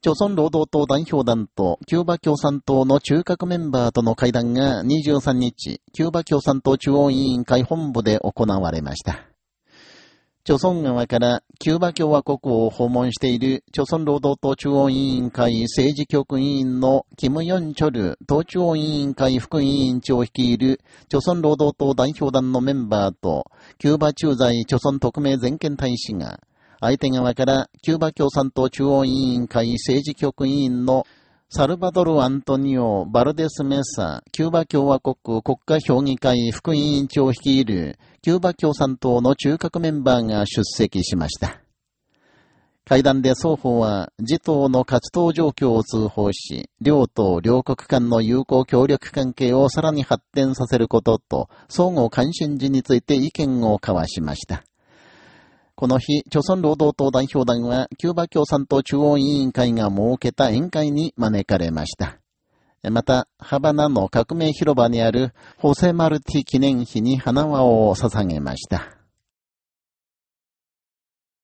朝鮮労働党代表団とキューバ共産党の中核メンバーとの会談が23日、キューバ共産党中央委員会本部で行われました。朝鮮側からキューバ共和国を訪問している朝鮮労働党中央委員会政治局委員のキム・ヨンチョル党中央委員会副委員長を率いる朝鮮労働党代表団のメンバーとキューバ駐在朝鮮特命全権大使が相手側からキューバ共産党中央委員会政治局委員のサルバドル・アントニオ・バルデス・メサ、キューバ共和国国家評議会副委員長を率いる、キューバ共産党の中核メンバーが出席しました。会談で双方は、自党の活動状況を通報し、両党両国間の友好協力関係をさらに発展させることと、相互関心事について意見を交わしました。この日、朝鮮労働党代表団は、キューバ共産党中央委員会が設けた宴会に招かれました。また、ハバナの革命広場にあるホセマルティ記念碑に花輪を捧げました。